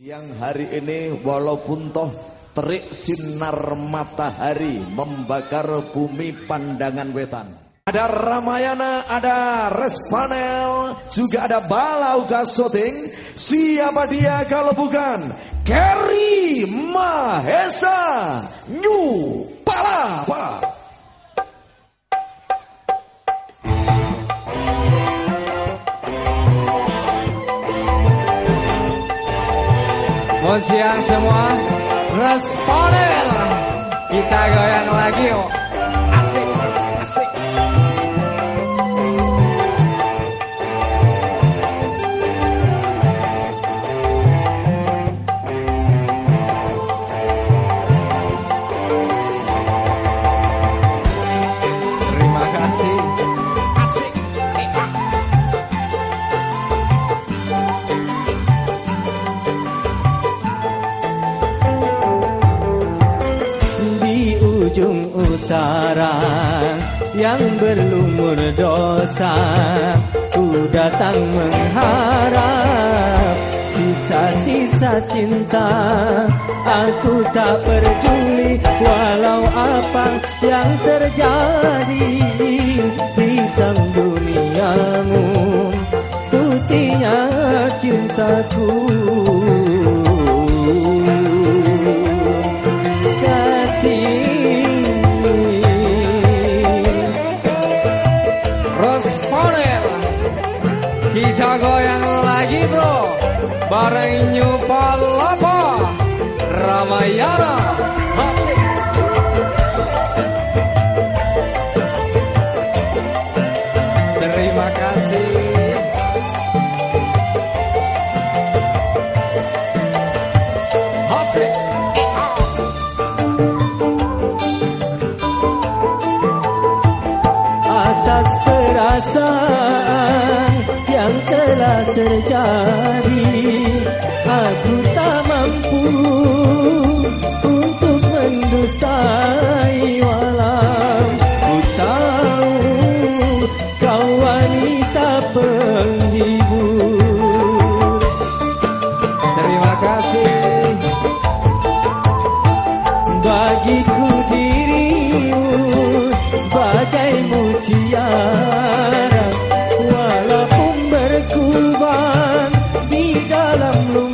Yang hari ini walaupun toh terik sinar matahari membakar bumi pandangan wetan. Ada Ramayana, ada Respanel, juga ada Balau Gasoting. Siapa dia kalau bukan Kerry Mahesa New Palapa. Siang semua. Responel. Kita goyang lagi yuk utara yang berlumur dosa ku datang mengharap sisa-sisa cinta. Aku tak peduli walau apa yang terjadi hitam duniamu. Putihnya cintaku Kita goyang lagi bro Bareng New Palapa Ramayana. Terima kasih Asik. Atas perasaan terjadi. Aku tak mampu untuk mendustai walau ku tahu kau wanita penghibur. Terima kasih bagiku dirimu ulam lum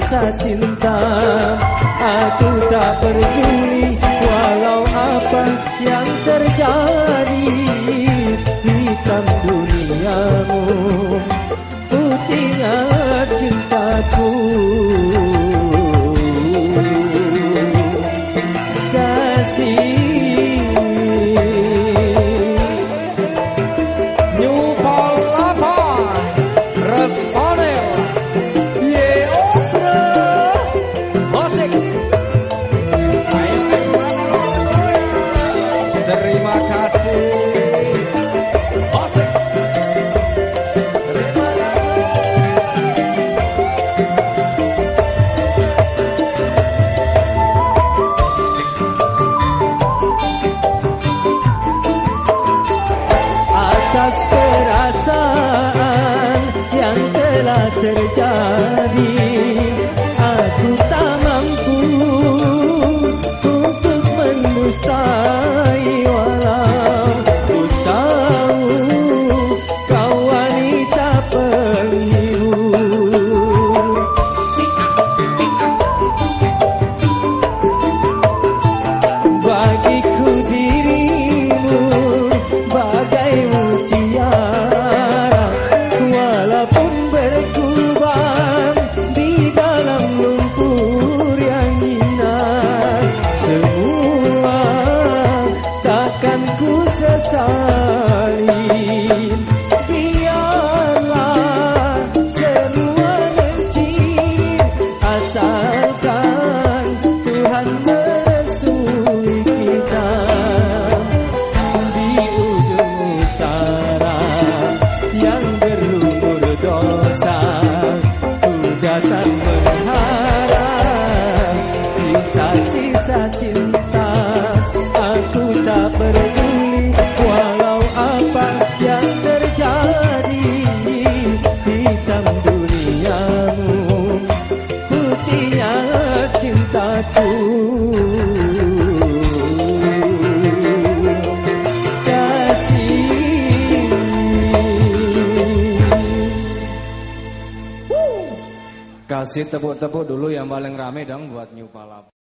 sisa-sisa cinta. Aku tak peduli terjadi kasih tepuk-tepuk dulu yang paling rame dong buat New.